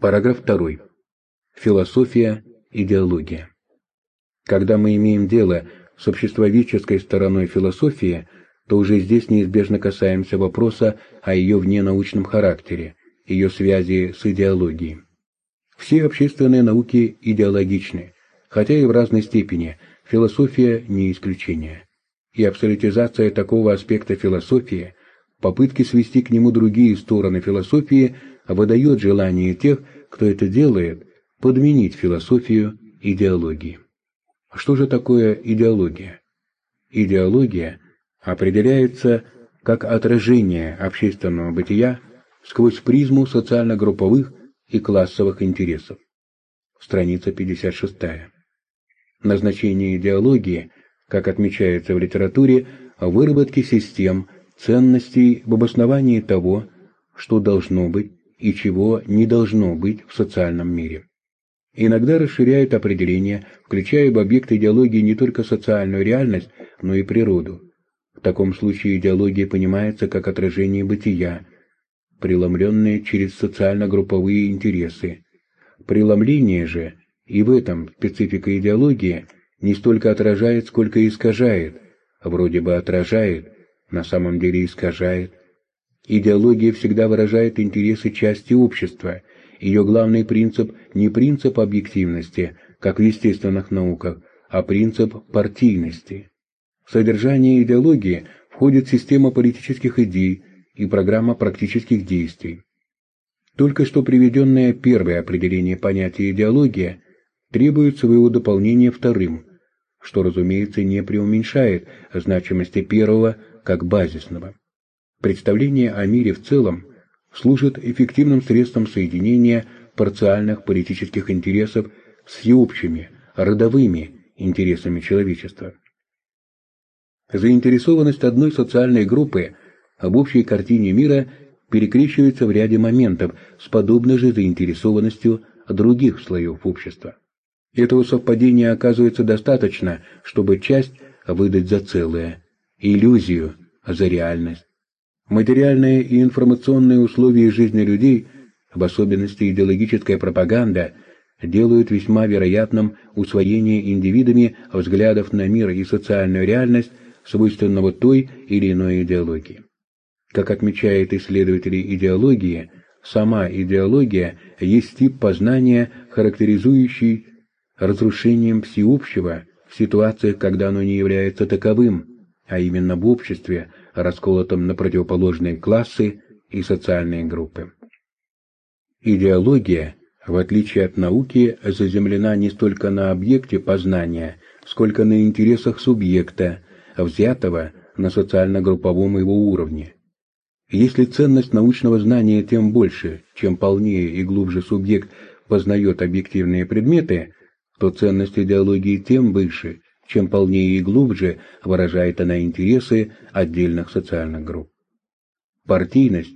Параграф 2. Философия, идеология. Когда мы имеем дело с обществоведческой стороной философии, то уже здесь неизбежно касаемся вопроса о ее вненаучном характере, ее связи с идеологией. Все общественные науки идеологичны, хотя и в разной степени, философия не исключение. И абсолютизация такого аспекта философии, попытки свести к нему другие стороны философии, выдает желание тех, кто это делает, подменить философию идеологии. Что же такое идеология? Идеология определяется как отражение общественного бытия сквозь призму социально-групповых и классовых интересов. Страница 56. Назначение идеологии, как отмечается в литературе, выработки систем, ценностей в обосновании того, что должно быть и чего не должно быть в социальном мире. Иногда расширяют определение, включая в объект идеологии не только социальную реальность, но и природу. В таком случае идеология понимается как отражение бытия, преломленное через социально-групповые интересы. Преломление же, и в этом специфика идеологии, не столько отражает, сколько искажает, вроде бы отражает, на самом деле искажает. Идеология всегда выражает интересы части общества. Ее главный принцип не принцип объективности, как в естественных науках, а принцип партийности. В содержание идеологии входит система политических идей и программа практических действий. Только что приведенное первое определение понятия идеология требует своего дополнения вторым, что, разумеется, не преуменьшает значимости первого как базисного. Представление о мире в целом служит эффективным средством соединения парциальных политических интересов с всеобщими, родовыми интересами человечества. Заинтересованность одной социальной группы об общей картине мира перекрещивается в ряде моментов с подобной же заинтересованностью других слоев общества. Этого совпадения оказывается достаточно, чтобы часть выдать за целое, иллюзию за реальность. Материальные и информационные условия жизни людей, в особенности идеологическая пропаганда, делают весьма вероятным усвоение индивидами взглядов на мир и социальную реальность, свойственного той или иной идеологии. Как отмечают исследователи идеологии, сама идеология есть тип познания, характеризующий разрушением всеобщего в ситуациях, когда оно не является таковым, а именно в обществе, расколотом на противоположные классы и социальные группы. Идеология, в отличие от науки, заземлена не столько на объекте познания, сколько на интересах субъекта, взятого на социально-групповом его уровне. Если ценность научного знания тем больше, чем полнее и глубже субъект познает объективные предметы, то ценность идеологии тем выше, чем полнее и глубже выражает она интересы отдельных социальных групп. Партийность,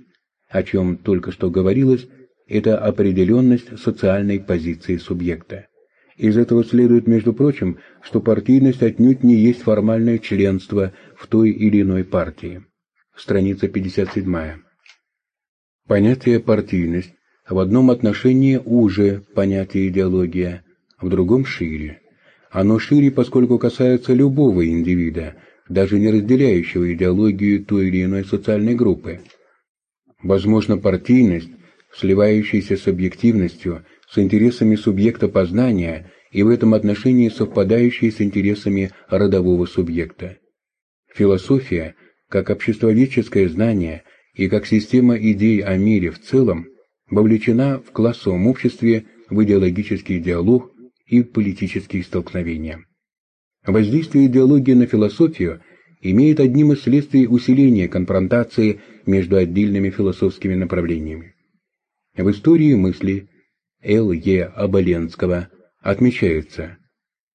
о чем только что говорилось, это определенность социальной позиции субъекта. Из этого следует, между прочим, что партийность отнюдь не есть формальное членство в той или иной партии. Страница 57. Понятие партийность в одном отношении уже понятие идеология, в другом шире. Оно шире, поскольку касается любого индивида, даже не разделяющего идеологию той или иной социальной группы. Возможно, партийность, сливающаяся с объективностью, с интересами субъекта познания и в этом отношении совпадающие с интересами родового субъекта. Философия, как обществоведческое знание и как система идей о мире в целом, вовлечена в классовом обществе в идеологический диалог и политические столкновения. Воздействие идеологии на философию имеет одним из следствий усиления конфронтации между отдельными философскими направлениями. В истории мысли Л. Е. Оболенского отмечается,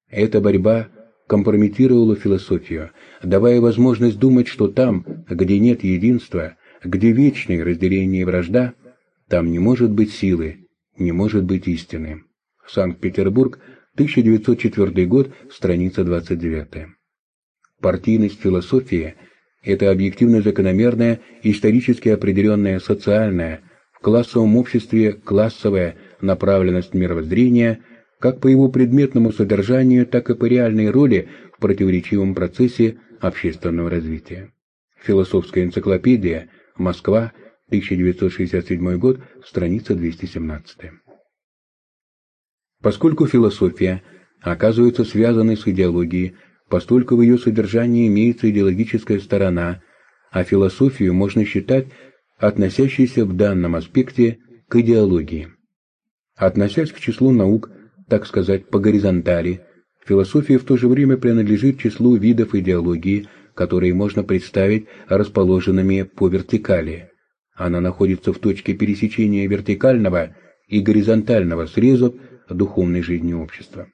эта борьба компрометировала философию, давая возможность думать, что там, где нет единства, где вечное разделение и вражда, там не может быть силы, не может быть истины. Санкт-Петербург, 1904 год, страница 29. Партийность философии – это объективно закономерная, исторически определенная социальная, в классовом обществе классовая, направленность мировоззрения как по его предметному содержанию, так и по реальной роли в противоречивом процессе общественного развития. Философская энциклопедия, Москва, 1967 год, страница 217. Поскольку философия оказывается связанной с идеологией, постольку в ее содержании имеется идеологическая сторона, а философию можно считать относящейся в данном аспекте к идеологии. Относясь к числу наук, так сказать, по горизонтали, философия в то же время принадлежит числу видов идеологии, которые можно представить расположенными по вертикали. Она находится в точке пересечения вертикального и горизонтального срезов духовной жизни общества.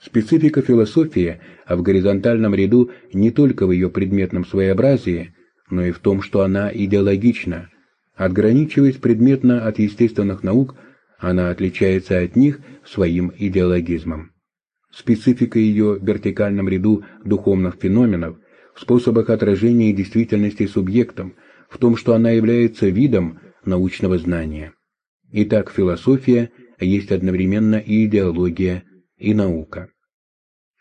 Специфика философии в горизонтальном ряду не только в ее предметном своеобразии, но и в том, что она идеологична. Отграничиваясь предметно от естественных наук, она отличается от них своим идеологизмом. Специфика ее в вертикальном ряду духовных феноменов, в способах отражения действительности субъектом, в том, что она является видом научного знания. Итак, философия есть одновременно и идеология, и наука.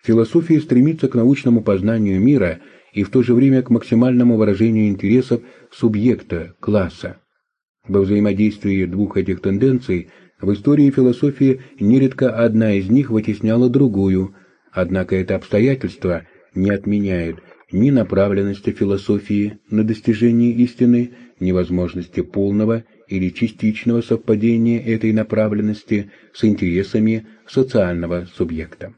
Философия стремится к научному познанию мира и в то же время к максимальному выражению интересов субъекта, класса. Во взаимодействии двух этих тенденций в истории философии нередко одна из них вытесняла другую, однако это обстоятельство не отменяет ни направленности философии на достижение истины, ни возможности полного или частичного совпадения этой направленности с интересами социального субъекта.